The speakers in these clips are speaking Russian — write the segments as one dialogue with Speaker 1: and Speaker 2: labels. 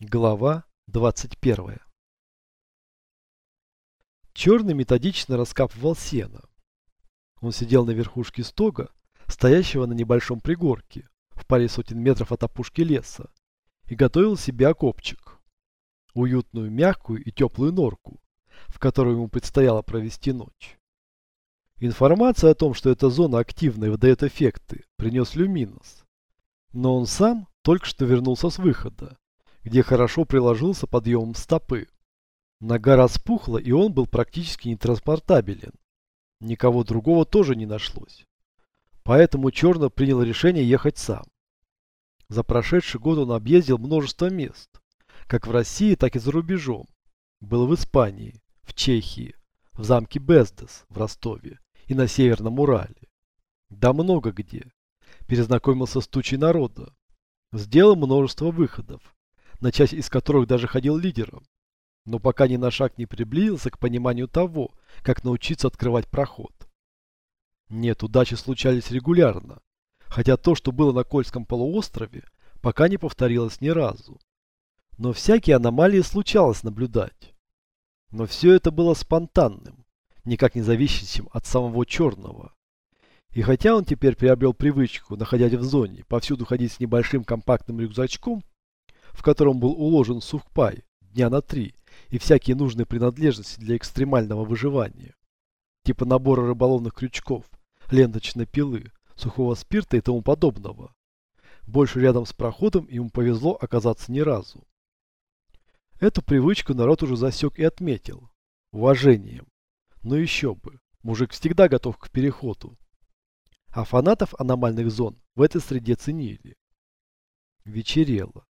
Speaker 1: Глава 21 Черный методично раскапывал сено. Он сидел на верхушке стога, стоящего на небольшом пригорке, в паре сотен метров от опушки леса, и готовил себе окопчик. Уютную, мягкую и теплую норку, в которой ему предстояло провести ночь. Информация о том, что эта зона активна и выдает эффекты, принес Люминос. Но он сам только что вернулся с выхода где хорошо приложился подъемом стопы. Нога распухла, и он был практически нетранспортабелен. Никого другого тоже не нашлось. Поэтому Черно принял решение ехать сам. За прошедший год он объездил множество мест, как в России, так и за рубежом. Был в Испании, в Чехии, в замке Бездес в Ростове и на Северном Урале. Да много где. Перезнакомился с тучей народа. Сделал множество выходов на часть из которых даже ходил лидером, но пока ни на шаг не приблизился к пониманию того, как научиться открывать проход. Нет, удачи случались регулярно, хотя то, что было на Кольском полуострове, пока не повторилось ни разу. Но всякие аномалии случалось наблюдать. Но все это было спонтанным, никак не зависящим от самого черного. И хотя он теперь приобрел привычку, находясь в зоне, повсюду ходить с небольшим компактным рюкзачком, в котором был уложен сухпай дня на три и всякие нужные принадлежности для экстремального выживания. Типа набора рыболовных крючков, ленточной пилы, сухого спирта и тому подобного. Больше рядом с проходом ему повезло оказаться ни разу. Эту привычку народ уже засек и отметил. Уважением. Но еще бы. Мужик всегда готов к переходу. А фанатов аномальных зон в этой среде ценили. Вечерело.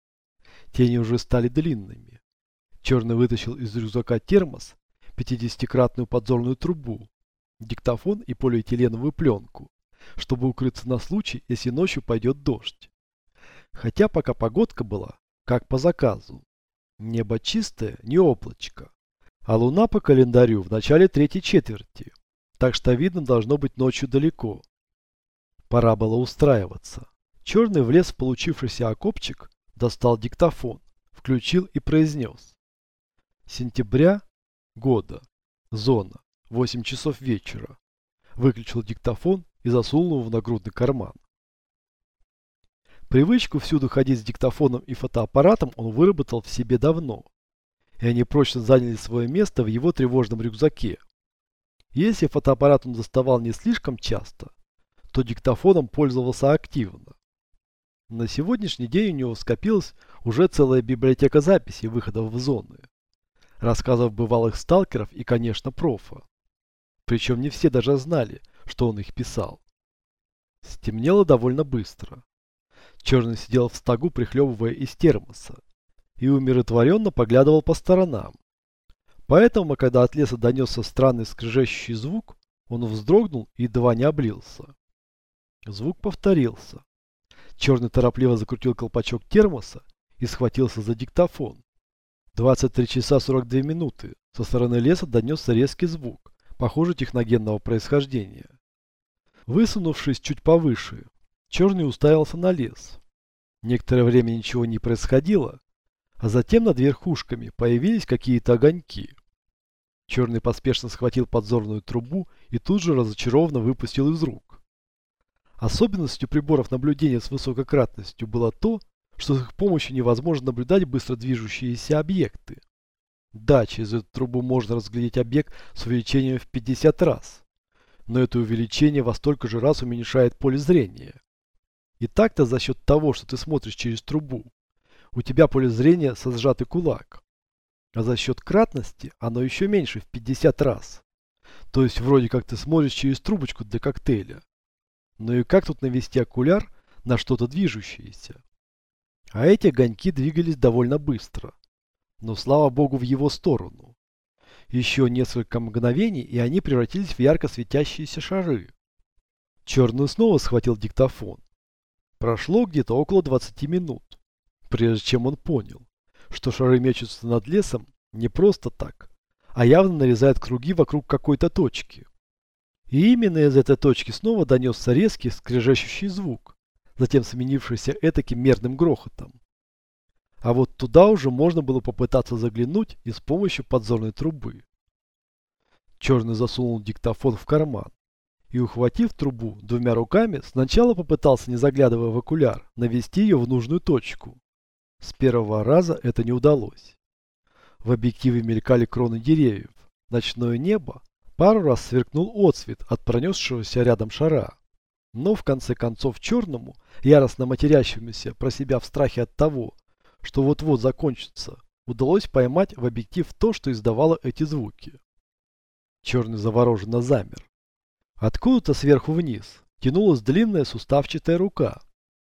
Speaker 1: Тени уже стали длинными. Черный вытащил из рюкзака термос, 50-кратную подзорную трубу, диктофон и полиэтиленовую пленку, чтобы укрыться на случай, если ночью пойдет дождь. Хотя пока погодка была, как по заказу. Небо чистое, не облачко. А луна по календарю в начале третьей четверти, так что видно должно быть ночью далеко. Пора было устраиваться. Черный влез в получившийся окопчик достал диктофон, включил и произнес. Сентября года. Зона. 8 часов вечера. Выключил диктофон и засунул его в нагрудный карман. Привычку всюду ходить с диктофоном и фотоаппаратом он выработал в себе давно. И они прочно заняли свое место в его тревожном рюкзаке. Если фотоаппарат он доставал не слишком часто, то диктофоном пользовался активно. На сегодняшний день у него скопилась уже целая библиотека записей выходов в зоны. Рассказов бывалых сталкеров и, конечно, профа. Причем не все даже знали, что он их писал. Стемнело довольно быстро. Черный сидел в стогу, прихлебывая из термоса, и умиротворенно поглядывал по сторонам. Поэтому, когда от леса донесся странный скрежещущий звук, он вздрогнул и едва не облился. Звук повторился. Черный торопливо закрутил колпачок термоса и схватился за диктофон. 23 часа 42 минуты. Со стороны леса донесся резкий звук, похоже техногенного происхождения. Высунувшись чуть повыше, Черный уставился на лес. Некоторое время ничего не происходило, а затем над верхушками появились какие-то огоньки. Черный поспешно схватил подзорную трубу и тут же разочарованно выпустил из рук. Особенностью приборов наблюдения с высокократностью было то, что с их помощью невозможно наблюдать быстро движущиеся объекты. Да, через эту трубу можно разглядеть объект с увеличением в 50 раз, но это увеличение во столько же раз уменьшает поле зрения. И так-то за счет того, что ты смотришь через трубу, у тебя поле зрения со сжатый кулак. А за счет кратности оно еще меньше в 50 раз. То есть вроде как ты смотришь через трубочку для коктейля. Ну и как тут навести окуляр на что-то движущееся? А эти огоньки двигались довольно быстро. Но слава богу в его сторону. Еще несколько мгновений, и они превратились в ярко светящиеся шары. Черный снова схватил диктофон. Прошло где-то около 20 минут, прежде чем он понял, что шары мечутся над лесом не просто так, а явно нарезают круги вокруг какой-то точки. И именно из этой точки снова донесся резкий скрежещущий звук, затем сменившийся этаким мерным грохотом. А вот туда уже можно было попытаться заглянуть и с помощью подзорной трубы. Черный засунул диктофон в карман и, ухватив трубу двумя руками, сначала попытался, не заглядывая в окуляр, навести ее в нужную точку. С первого раза это не удалось. В объективе мелькали кроны деревьев, ночное небо, пару раз сверкнул отсвет от пронесшегося рядом шара. Но в конце концов черному, яростно матерящемуся про себя в страхе от того, что вот-вот закончится, удалось поймать в объектив то, что издавало эти звуки. Черный завороженно замер. Откуда-то сверху вниз тянулась длинная суставчатая рука,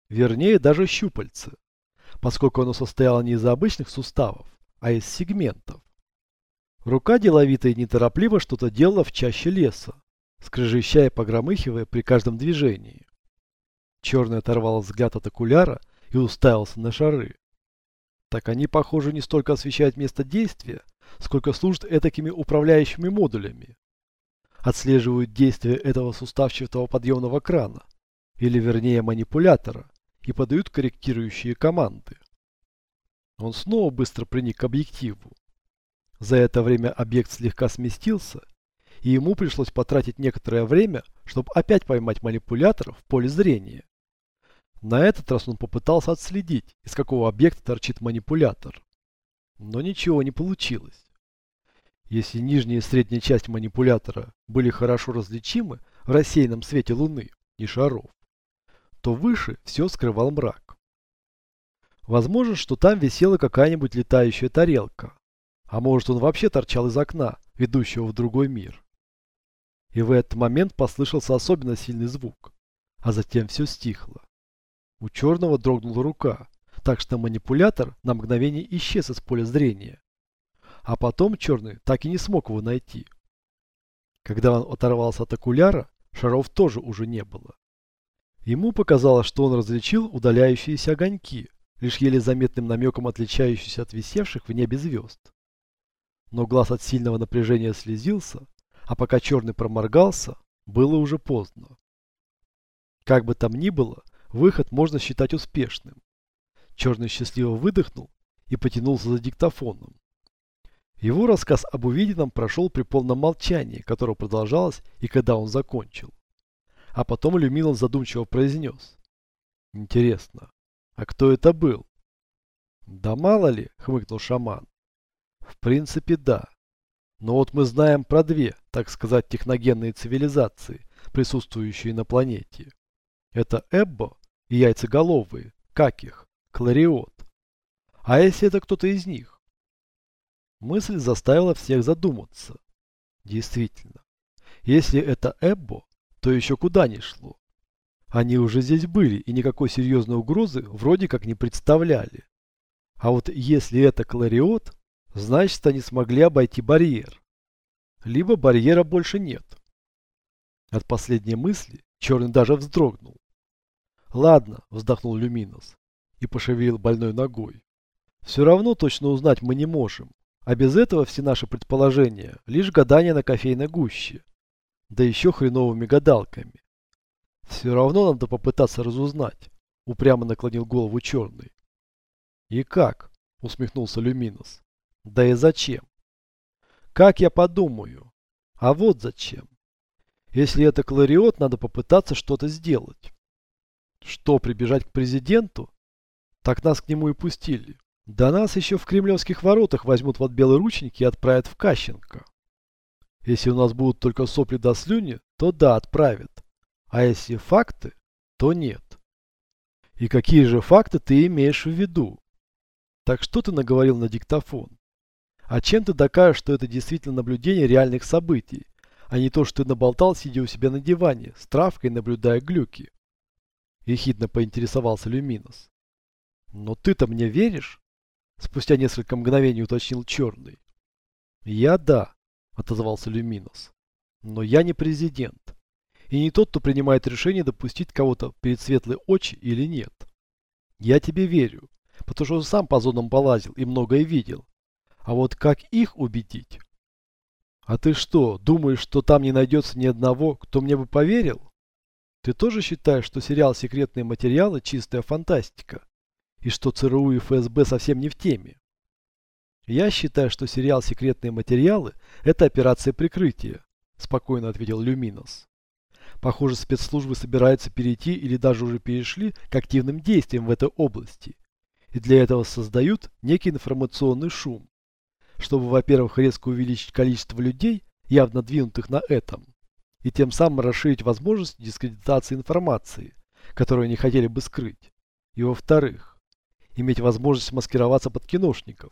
Speaker 1: вернее даже щупальце, поскольку оно состояло не из обычных суставов, а из сегментов. Рука деловито и неторопливо что-то делала в чаще леса, скрежещая и погромыхивая при каждом движении. Черный оторвал взгляд от окуляра и уставился на шары. Так они, похоже, не столько освещают место действия, сколько служат этакими управляющими модулями. Отслеживают действия этого суставчатого подъемного крана, или вернее манипулятора, и подают корректирующие команды. Он снова быстро приник к объективу. За это время объект слегка сместился, и ему пришлось потратить некоторое время, чтобы опять поймать манипулятор в поле зрения. На этот раз он попытался отследить, из какого объекта торчит манипулятор. Но ничего не получилось. Если нижняя и средняя часть манипулятора были хорошо различимы в рассеянном свете Луны и шаров, то выше все скрывал мрак. Возможно, что там висела какая-нибудь летающая тарелка, а может он вообще торчал из окна, ведущего в другой мир. И в этот момент послышался особенно сильный звук, а затем все стихло. У черного дрогнула рука, так что манипулятор на мгновение исчез из поля зрения. А потом черный так и не смог его найти. Когда он оторвался от окуляра, шаров тоже уже не было. Ему показалось, что он различил удаляющиеся огоньки, лишь еле заметным намеком отличающиеся от висевших в небе звезд. Но глаз от сильного напряжения слезился, а пока черный проморгался, было уже поздно. Как бы там ни было, выход можно считать успешным. Черный счастливо выдохнул и потянулся за диктофоном. Его рассказ об увиденном прошел при полном молчании, которое продолжалось и когда он закончил. А потом Люминов задумчиво произнес. Интересно, а кто это был? Да мало ли, хмыкнул шаман. Принципе, да. Но вот мы знаем про две, так сказать, техногенные цивилизации, присутствующие на планете. Это Эббо и яйцеголовые, как их, Клариот. А если это кто-то из них? Мысль заставила всех задуматься. Действительно, если это Эббо, то еще куда ни шло. Они уже здесь были и никакой серьезной угрозы вроде как не представляли. А вот если это Клариот, значит они смогли обойти барьер. Либо барьера больше нет. От последней мысли Черный даже вздрогнул. Ладно, вздохнул Люминос и пошевелил больной ногой. Все равно точно узнать мы не можем. А без этого все наши предположения – лишь гадания на кофейной гуще. Да еще хреновыми гадалками. Все равно надо попытаться разузнать. Упрямо наклонил голову черный. И как? Усмехнулся Люминос. Да и зачем? Как я подумаю? А вот зачем. Если это Клариот, надо попытаться что-то сделать. Что, прибежать к президенту? Так нас к нему и пустили. Да нас еще в кремлевских воротах возьмут в белые ручники и отправят в Кащенко. Если у нас будут только сопли до слюни, то да, отправят. А если факты, то нет. И какие же факты ты имеешь в виду? Так что ты наговорил на диктофон? А чем ты докажешь, что это действительно наблюдение реальных событий, а не то, что ты наболтал, сидя у себя на диване, с травкой наблюдая глюки? Ехидно поинтересовался Люминос. Но ты-то мне веришь? Спустя несколько мгновений уточнил Черный. «Я да», — отозвался Люминос. «Но я не президент. И не тот, кто принимает решение допустить кого-то перед светлые очи или нет. Я тебе верю, потому что сам по зонам полазил и многое видел. А вот как их убедить? А ты что, думаешь, что там не найдется ни одного, кто мне бы поверил? Ты тоже считаешь, что сериал «Секретные материалы» чистая фантастика? и что ЦРУ и ФСБ совсем не в теме. Я считаю, что сериал «Секретные материалы» – это операция прикрытия, спокойно ответил Люминос. Похоже, спецслужбы собираются перейти или даже уже перешли к активным действиям в этой области. И для этого создают некий информационный шум. Чтобы, во-первых, резко увеличить количество людей, явно двинутых на этом, и тем самым расширить возможность дискредитации информации, которую они хотели бы скрыть. И во-вторых, иметь возможность маскироваться под киношников.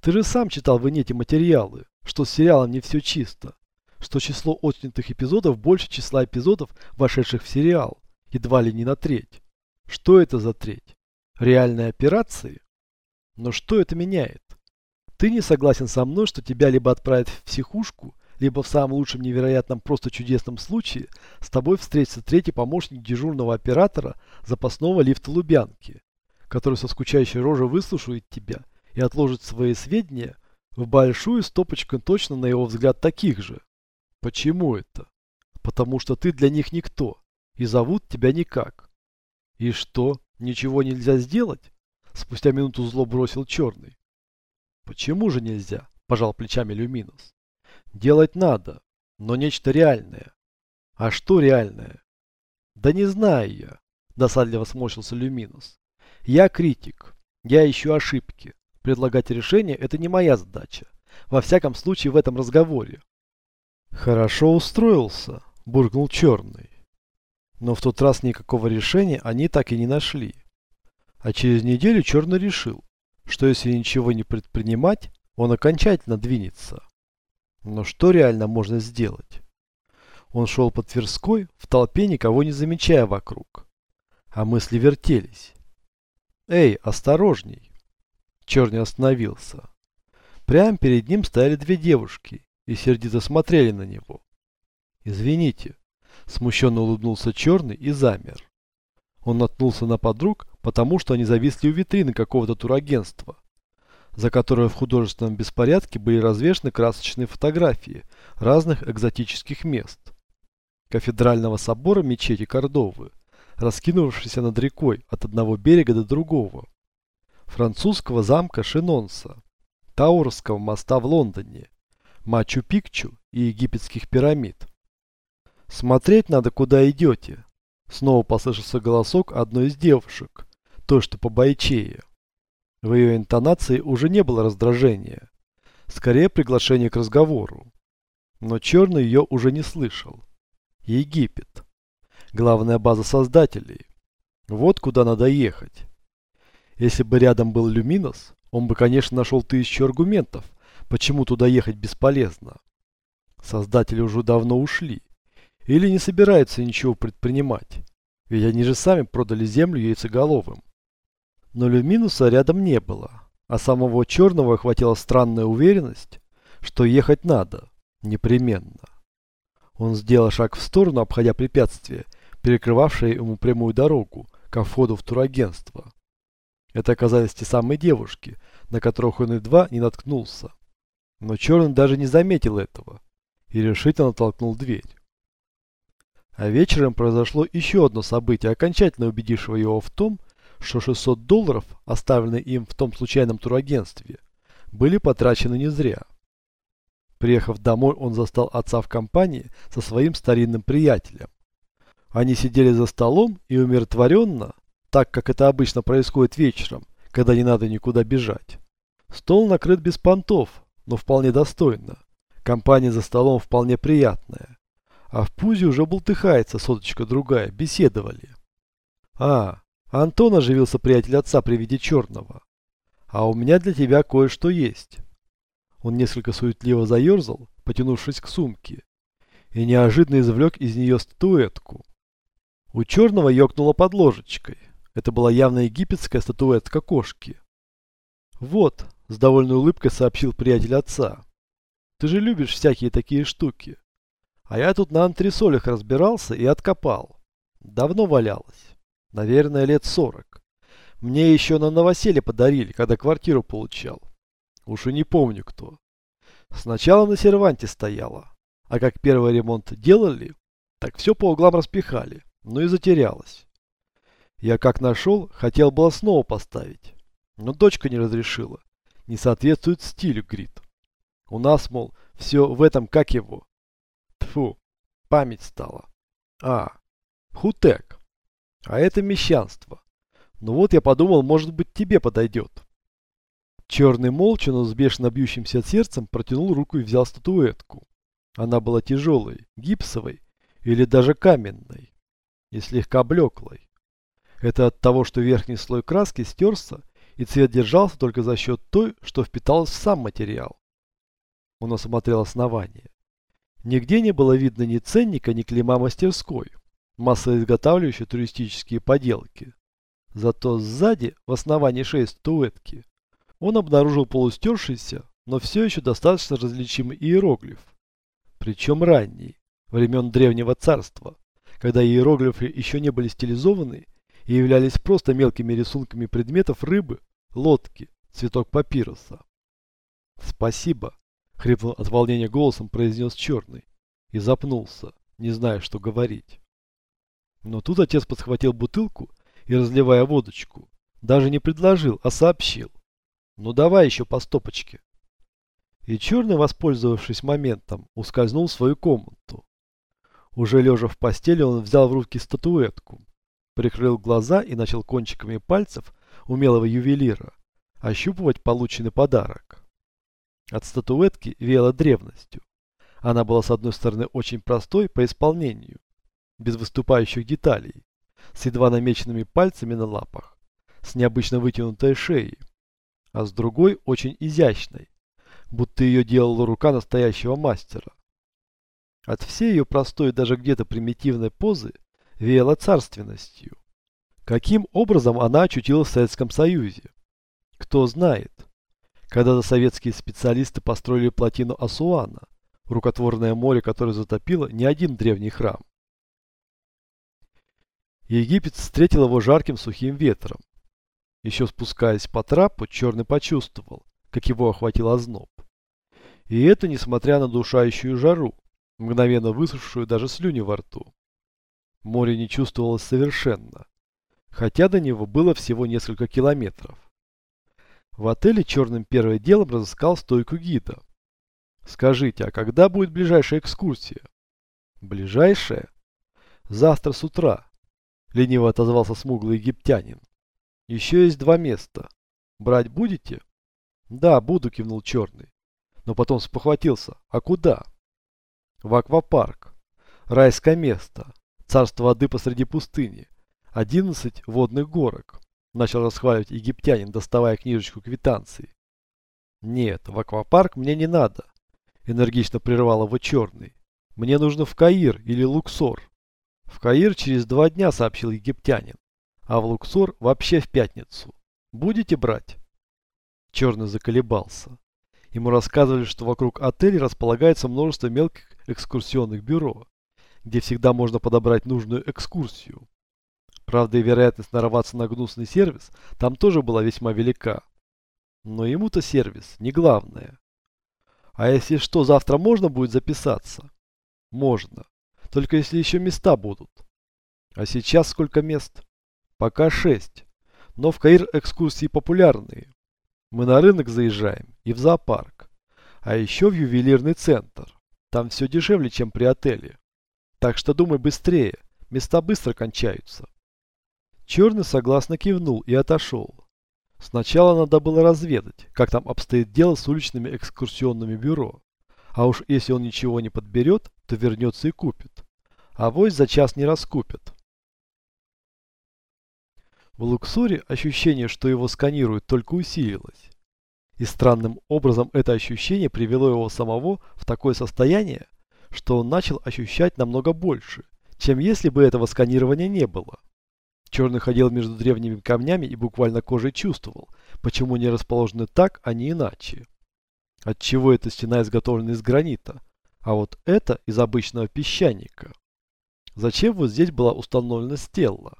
Speaker 1: Ты же сам читал в инете материалы, что с сериалом не все чисто что число отснятых эпизодов больше числа эпизодов, вошедших в сериал, едва ли не на треть. Что это за треть? Реальные операции? Но что это меняет? Ты не согласен со мной, что тебя либо отправят в психушку, либо в самом лучшем невероятном просто чудесном случае с тобой встретится третий помощник дежурного оператора запасного лифта Лубянки, который со скучающей рожей выслушает тебя и отложит свои сведения в большую стопочку точно на его взгляд таких же. Почему это? Потому что ты для них никто, и зовут тебя никак. И что, ничего нельзя сделать? Спустя минуту зло бросил черный. Почему же нельзя? Пожал плечами Люминус. Делать надо, но нечто реальное. А что реальное? Да не знаю я, досадливо сморщился Люминус. Я критик, я ищу ошибки. Предлагать решение – это не моя задача. Во всяком случае в этом разговоре. Хорошо устроился, буркнул черный. Но в тот раз никакого решения они так и не нашли. А через неделю черный решил, что если ничего не предпринимать, он окончательно двинется. Но что реально можно сделать? Он шел по Тверской, в толпе никого не замечая вокруг. А мысли вертелись. «Эй, осторожней!» Черный остановился. Прямо перед ним стояли две девушки и сердито смотрели на него. «Извините», – смущенно улыбнулся Черный и замер. Он наткнулся на подруг, потому что они зависли у витрины какого-то турагентства, за которое в художественном беспорядке были развешаны красочные фотографии разных экзотических мест. Кафедрального собора мечети Кордовы, раскинувшейся над рекой от одного берега до другого. Французского замка Шинонса, Таурского моста в Лондоне Мачу-Пикчу и египетских пирамид. «Смотреть надо, куда идете», — снова послышался голосок одной из девушек, той, что по бойчее. В ее интонации уже не было раздражения, скорее приглашение к разговору. Но Черный ее уже не слышал. Египет. Главная база создателей. Вот куда надо ехать. Если бы рядом был Люминос, он бы, конечно, нашел тысячу аргументов, почему туда ехать бесполезно. Создатели уже давно ушли. Или не собираются ничего предпринимать. Ведь они же сами продали землю яйцеголовым. Но Люминуса рядом не было. А самого Черного охватила странная уверенность, что ехать надо. Непременно. Он сделал шаг в сторону, обходя препятствие, перекрывавшее ему прямую дорогу ко входу в турагентство. Это оказались те самые девушки, на которых он едва не наткнулся. Но Черный даже не заметил этого и решительно толкнул дверь. А вечером произошло еще одно событие, окончательно убедившего его в том, что 600 долларов, оставленные им в том случайном турагентстве, были потрачены не зря. Приехав домой, он застал отца в компании со своим старинным приятелем. Они сидели за столом и умиротворенно, так как это обычно происходит вечером, когда не надо никуда бежать. Стол накрыт без понтов, но вполне достойно. Компания за столом вполне приятная. А в пузе уже бултыхается соточка другая, беседовали. А, Антон оживился приятель отца при виде черного. А у меня для тебя кое-что есть. Он несколько суетливо заерзал, потянувшись к сумке, и неожиданно извлек из нее статуэтку. У черного ёкнуло под ложечкой. Это была явно египетская статуэтка кошки. Вот, с довольной улыбкой сообщил приятель отца. Ты же любишь всякие такие штуки. А я тут на антресолях разбирался и откопал. Давно валялась. Наверное, лет сорок. Мне еще на новоселье подарили, когда квартиру получал. Уж и не помню кто. Сначала на серванте стояла. А как первый ремонт делали, так все по углам распихали. Ну и затерялась. Я как нашел, хотел было снова поставить. Но дочка не разрешила. Не соответствует стилю, Грит. У нас, мол, все в этом как его. Тфу, память стала. А, хутек. А это мещанство. Ну вот я подумал, может быть тебе подойдет. Черный молча, но с бешено бьющимся сердцем протянул руку и взял статуэтку. Она была тяжелой, гипсовой или даже каменной и слегка блеклой. Это от того, что верхний слой краски стерся и цвет держался только за счет той, что впиталась в сам материал. Он осмотрел основание. Нигде не было видно ни ценника, ни клейма мастерской, массоизготавливающей туристические поделки. Зато сзади, в основании шеи статуэтки, он обнаружил полустершийся, но все еще достаточно различимый иероглиф. Причем ранний, времен Древнего Царства, когда иероглифы еще не были стилизованы и являлись просто мелкими рисунками предметов рыбы, лодки, цветок папируса. «Спасибо», — хриплым от волнения голосом произнес Черный и запнулся, не зная, что говорить. Но тут отец подхватил бутылку и, разливая водочку, даже не предложил, а сообщил. «Ну давай еще по стопочке». И Черный, воспользовавшись моментом, ускользнул в свою комнату. Уже лежа в постели, он взял в руки статуэтку, прикрыл глаза и начал кончиками пальцев умелого ювелира ощупывать полученный подарок. От статуэтки веяло древностью. Она была с одной стороны очень простой по исполнению, без выступающих деталей, с едва намеченными пальцами на лапах, с необычно вытянутой шеей, а с другой очень изящной, будто ее делала рука настоящего мастера. От всей ее простой даже где-то примитивной позы веяло царственностью. Каким образом она очутилась в Советском Союзе? Кто знает. Когда-то советские специалисты построили плотину Асуана, рукотворное море, которое затопило не один древний храм. Египет встретил его жарким сухим ветром. Еще спускаясь по трапу, Черный почувствовал, как его охватил озноб. И это несмотря на душающую жару, мгновенно высушившую даже слюни во рту. Море не чувствовалось совершенно, хотя до него было всего несколько километров. В отеле черным первым делом разыскал стойку гида. «Скажите, а когда будет ближайшая экскурсия?» «Ближайшая?» «Завтра с утра», — лениво отозвался смуглый египтянин. «Еще есть два места. Брать будете?» «Да, буду», — кивнул черный. Но потом спохватился. «А куда?» «В аквапарк. Райское место. Царство воды посреди пустыни. Одиннадцать водных горок начал расхваливать египтянин, доставая книжечку квитанции. «Нет, в аквапарк мне не надо», — энергично прервал его черный. «Мне нужно в Каир или Луксор». «В Каир через два дня», — сообщил египтянин. «А в Луксор вообще в пятницу. Будете брать?» Черный заколебался. Ему рассказывали, что вокруг отеля располагается множество мелких экскурсионных бюро, где всегда можно подобрать нужную экскурсию. Правда и вероятность нарваться на гнусный сервис там тоже была весьма велика. Но ему-то сервис не главное. А если что, завтра можно будет записаться? Можно. Только если еще места будут. А сейчас сколько мест? Пока шесть. Но в Каир экскурсии популярные. Мы на рынок заезжаем и в зоопарк. А еще в ювелирный центр. Там все дешевле, чем при отеле. Так что думай быстрее. Места быстро кончаются. Черный согласно кивнул и отошел. Сначала надо было разведать, как там обстоит дело с уличными экскурсионными бюро. А уж если он ничего не подберет, то вернется и купит. А вось за час не раскупят. В Луксоре ощущение, что его сканируют, только усилилось. И странным образом это ощущение привело его самого в такое состояние, что он начал ощущать намного больше, чем если бы этого сканирования не было. Черный ходил между древними камнями и буквально кожей чувствовал, почему они расположены так, а не иначе. Отчего эта стена изготовлена из гранита, а вот это из обычного песчаника. Зачем вот здесь была установлена стелла?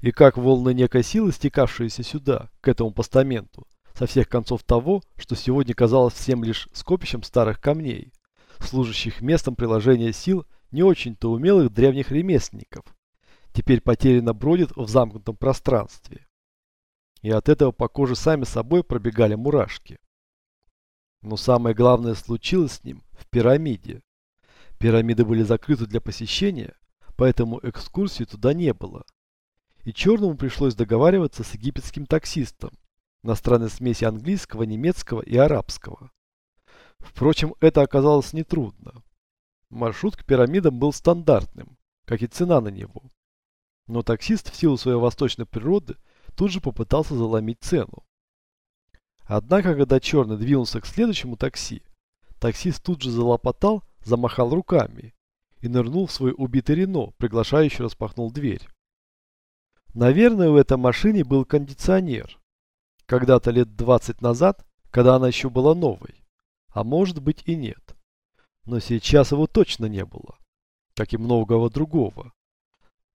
Speaker 1: И как волны некой силы, стекавшиеся сюда, к этому постаменту, со всех концов того, что сегодня казалось всем лишь скопищем старых камней, служащих местом приложения сил не очень-то умелых древних ремесленников, теперь потерянно бродит в замкнутом пространстве. И от этого по коже сами собой пробегали мурашки. Но самое главное случилось с ним в пирамиде. Пирамиды были закрыты для посещения, поэтому экскурсии туда не было. И Черному пришлось договариваться с египетским таксистом на странной смеси английского, немецкого и арабского. Впрочем, это оказалось нетрудно. Маршрут к пирамидам был стандартным, как и цена на него. Но таксист в силу своей восточной природы тут же попытался заломить цену. Однако, когда Черный двинулся к следующему такси, таксист тут же залопотал, замахал руками и нырнул в свой убитый Рено, приглашающий распахнул дверь. Наверное, в этой машине был кондиционер. Когда-то лет 20 назад, когда она еще была новой. А может быть и нет. Но сейчас его точно не было. Как и многого другого.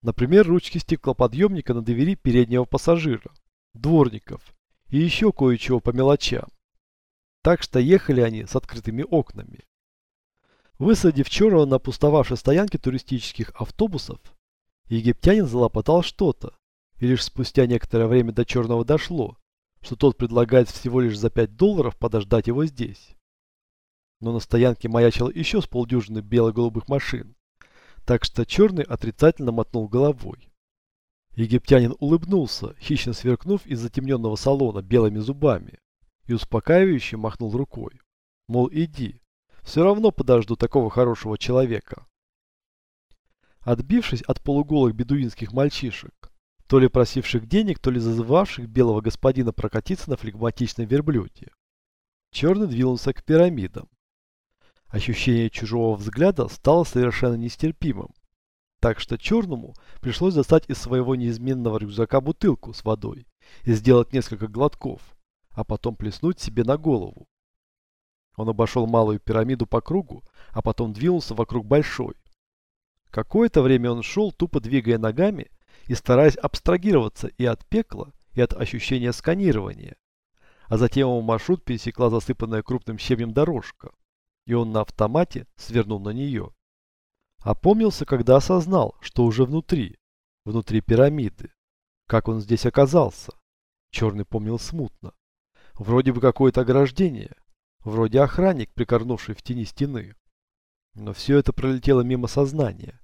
Speaker 1: Например, ручки стеклоподъемника на двери переднего пассажира, дворников и еще кое-чего по мелочам. Так что ехали они с открытыми окнами. Высадив Чорова на пустовавшей стоянке туристических автобусов, египтянин залопотал что-то, и лишь спустя некоторое время до Черного дошло, что тот предлагает всего лишь за 5 долларов подождать его здесь. Но на стоянке маячило еще с полдюжины бело-голубых машин, так что черный отрицательно мотнул головой. Египтянин улыбнулся, хищно сверкнув из затемненного салона белыми зубами, и успокаивающе махнул рукой. Мол, иди, все равно подожду такого хорошего человека. Отбившись от полуголых бедуинских мальчишек, то ли просивших денег, то ли зазывавших белого господина прокатиться на флегматичном верблюде, черный двинулся к пирамидам. Ощущение чужого взгляда стало совершенно нестерпимым. Так что черному пришлось достать из своего неизменного рюкзака бутылку с водой и сделать несколько глотков, а потом плеснуть себе на голову. Он обошел малую пирамиду по кругу, а потом двинулся вокруг большой. Какое-то время он шел, тупо двигая ногами и стараясь абстрагироваться и от пекла, и от ощущения сканирования. А затем его маршрут пересекла засыпанная крупным щебнем дорожка и он на автомате свернул на нее. Опомнился, когда осознал, что уже внутри, внутри пирамиды. Как он здесь оказался? Черный помнил смутно. Вроде бы какое-то ограждение, вроде охранник, прикорнувший в тени стены. Но все это пролетело мимо сознания.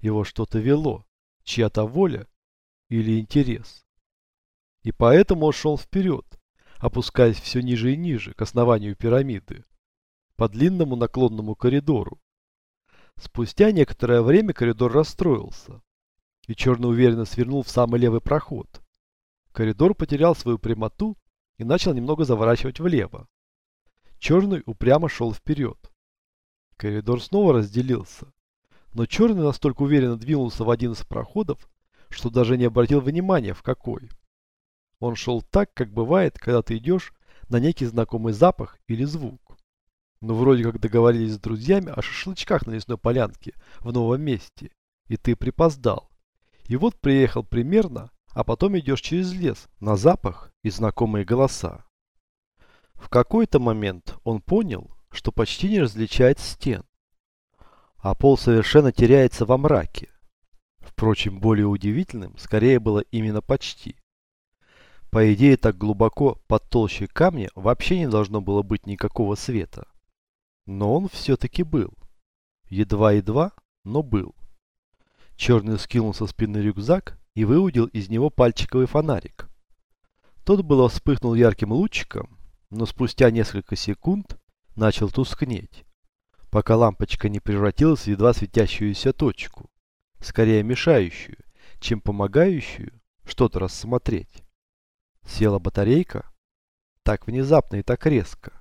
Speaker 1: Его что-то вело, чья-то воля или интерес. И поэтому он шел вперед, опускаясь все ниже и ниже к основанию пирамиды по длинному наклонному коридору. Спустя некоторое время коридор расстроился, и черный уверенно свернул в самый левый проход. Коридор потерял свою прямоту и начал немного заворачивать влево. Черный упрямо шел вперед. Коридор снова разделился, но черный настолько уверенно двинулся в один из проходов, что даже не обратил внимания в какой. Он шел так, как бывает, когда ты идешь на некий знакомый запах или звук. Ну, вроде как договорились с друзьями о шашлычках на лесной полянке в новом месте. И ты припоздал. И вот приехал примерно, а потом идешь через лес на запах и знакомые голоса. В какой-то момент он понял, что почти не различает стен. А пол совершенно теряется во мраке. Впрочем, более удивительным скорее было именно почти. По идее, так глубоко под толщей камня вообще не должно было быть никакого света. Но он все-таки был. Едва-едва, но был. Черный скинул со спины рюкзак и выудил из него пальчиковый фонарик. Тот было вспыхнул ярким лучиком, но спустя несколько секунд начал тускнеть, пока лампочка не превратилась в едва светящуюся точку, скорее мешающую, чем помогающую что-то рассмотреть. Села батарейка так внезапно и так резко,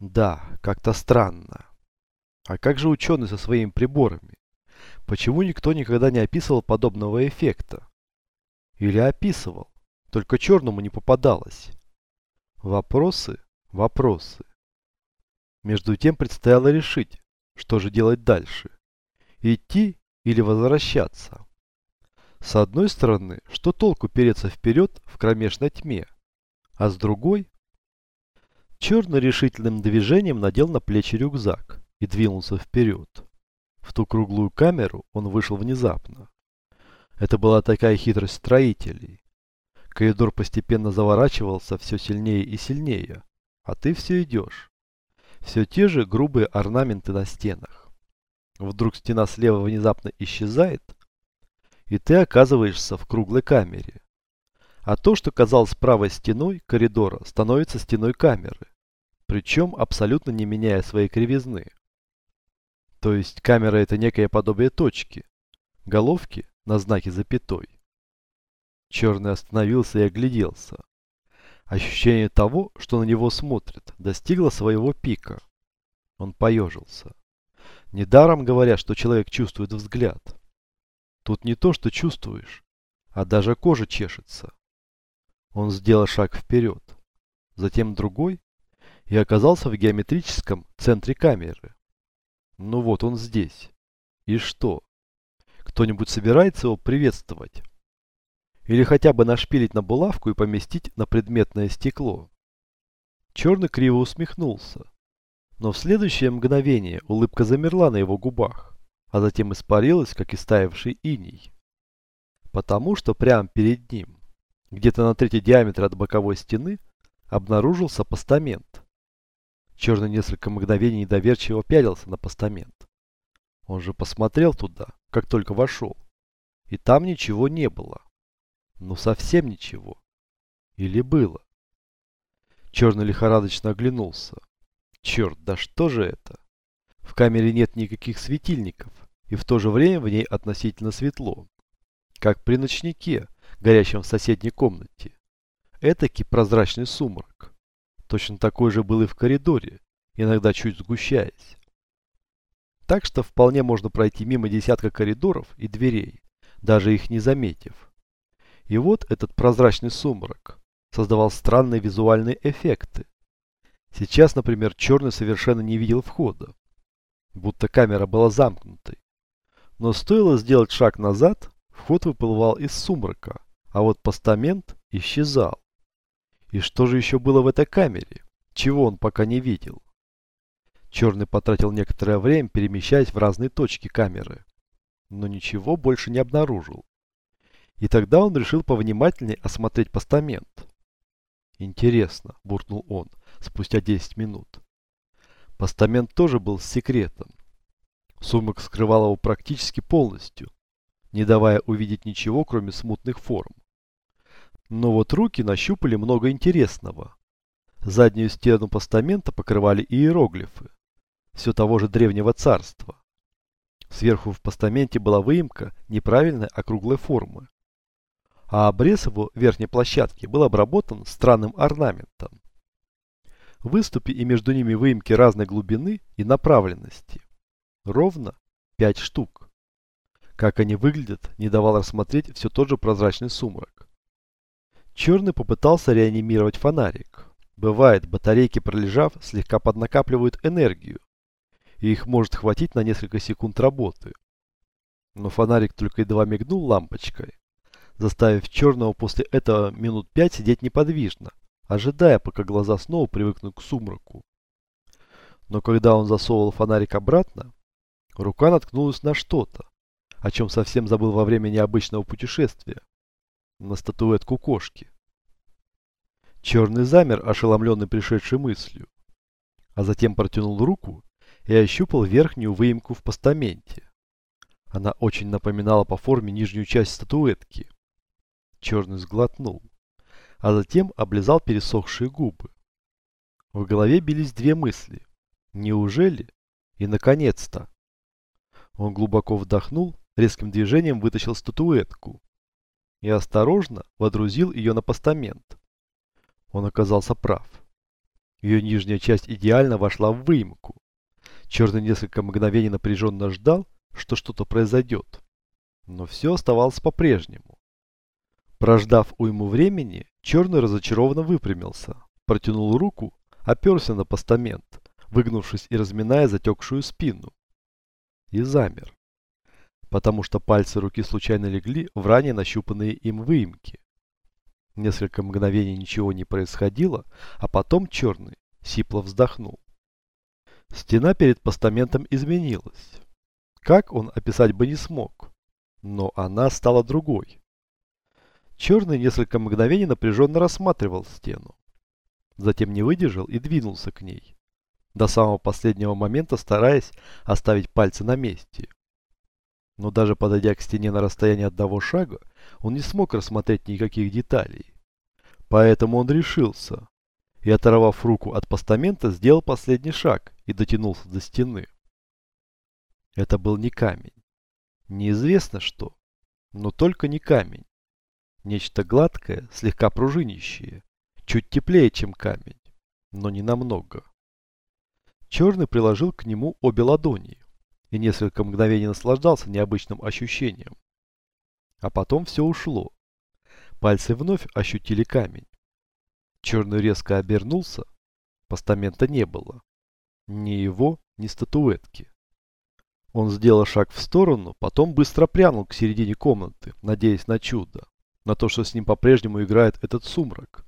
Speaker 1: да, как-то странно. А как же ученые со своими приборами? Почему никто никогда не описывал подобного эффекта? Или описывал, только черному не попадалось? Вопросы, вопросы. Между тем предстояло решить, что же делать дальше. Идти или возвращаться? С одной стороны, что толку переться вперед в кромешной тьме? А с другой, Черный решительным движением надел на плечи рюкзак и двинулся вперед. В ту круглую камеру он вышел внезапно. Это была такая хитрость строителей. Коридор постепенно заворачивался все сильнее и сильнее, а ты все идешь. Все те же грубые орнаменты на стенах. Вдруг стена слева внезапно исчезает, и ты оказываешься в круглой камере. А то, что казалось правой стеной коридора, становится стеной камеры, причем абсолютно не меняя своей кривизны. То есть камера это некое подобие точки, головки на знаке запятой. Черный остановился и огляделся. Ощущение того, что на него смотрят, достигло своего пика. Он поежился. Недаром говорят, что человек чувствует взгляд. Тут не то, что чувствуешь, а даже кожа чешется. Он сделал шаг вперед, затем другой, и оказался в геометрическом центре камеры. Ну вот он здесь. И что? Кто-нибудь собирается его приветствовать? Или хотя бы нашпилить на булавку и поместить на предметное стекло. Черный криво усмехнулся. Но в следующее мгновение улыбка замерла на его губах, а затем испарилась, как истаявший иней. Потому что прямо перед ним, где-то на третий диаметр от боковой стены, обнаружился постамент. Черный несколько мгновений недоверчиво пялился на постамент. Он же посмотрел туда, как только вошел. И там ничего не было. Ну совсем ничего. Или было? Черный лихорадочно оглянулся. Черт, да что же это? В камере нет никаких светильников, и в то же время в ней относительно светло. Как при ночнике, горящем в соседней комнате. Этакий прозрачный сумрак. Точно такой же был и в коридоре, иногда чуть сгущаясь. Так что вполне можно пройти мимо десятка коридоров и дверей, даже их не заметив. И вот этот прозрачный сумрак создавал странные визуальные эффекты. Сейчас, например, черный совершенно не видел входа, будто камера была замкнутой. Но стоило сделать шаг назад, вход выплывал из сумрака, а вот постамент исчезал. И что же еще было в этой камере, чего он пока не видел? Черный потратил некоторое время, перемещаясь в разные точки камеры, но ничего больше не обнаружил. И тогда он решил повнимательнее осмотреть постамент. «Интересно», – буркнул он, спустя 10 минут. Постамент тоже был с секретом. Сумок скрывал его практически полностью, не давая увидеть ничего, кроме смутных форм. Но вот руки нащупали много интересного. Заднюю стену постамента покрывали иероглифы, все того же древнего царства. Сверху в постаменте была выемка неправильной округлой формы а обрез его верхней площадки был обработан странным орнаментом. Выступи и между ними выемки разной глубины и направленности. Ровно 5 штук. Как они выглядят, не давал рассмотреть все тот же прозрачный сумрак. Черный попытался реанимировать фонарик. Бывает, батарейки пролежав, слегка поднакапливают энергию, и их может хватить на несколько секунд работы. Но фонарик только едва мигнул лампочкой, заставив черного после этого минут пять сидеть неподвижно, ожидая, пока глаза снова привыкнут к сумраку. Но когда он засовывал фонарик обратно, рука наткнулась на что-то, о чем совсем забыл во время необычного путешествия, на статуэтку кошки. Черный замер, ошеломленный пришедшей мыслью, а затем протянул руку и ощупал верхнюю выемку в постаменте. Она очень напоминала по форме нижнюю часть статуэтки. Черный сглотнул, а затем облизал пересохшие губы. В голове бились две мысли. Неужели? И наконец-то. Он глубоко вдохнул, резким движением вытащил статуэтку и осторожно водрузил ее на постамент. Он оказался прав. Ее нижняя часть идеально вошла в выемку. Черный несколько мгновений напряженно ждал, что что-то произойдет. Но все оставалось по-прежнему. Прождав уйму времени, черный разочарованно выпрямился, протянул руку, оперся на постамент, выгнувшись и разминая затекшую спину. И замер, потому что пальцы руки случайно легли в ранее нащупанные им выемки. Несколько мгновений ничего не происходило, а потом черный сипло вздохнул. Стена перед постаментом изменилась. Как он описать бы не смог. Но она стала другой. Черный несколько мгновений напряженно рассматривал стену. Затем не выдержал и двинулся к ней. До самого последнего момента стараясь оставить пальцы на месте. Но даже подойдя к стене на расстояние одного шага, он не смог рассмотреть никаких деталей. Поэтому он решился. И оторвав руку от постамента, сделал последний шаг и дотянулся до стены. Это был не камень. Неизвестно что, но только не камень. Нечто гладкое, слегка пружинищее, чуть теплее, чем камень, но не намного. Черный приложил к нему обе ладони и несколько мгновений наслаждался необычным ощущением. А потом все ушло. Пальцы вновь ощутили камень. Черный резко обернулся. Постамента не было. Ни его, ни статуэтки. Он сделал шаг в сторону, потом быстро прянул к середине комнаты, надеясь на чудо. На то, что с ним по-прежнему играет этот сумрак.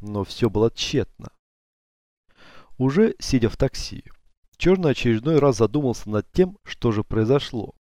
Speaker 1: Но все было тщетно. Уже сидя в такси, Черный очередной раз задумался над тем, что же произошло.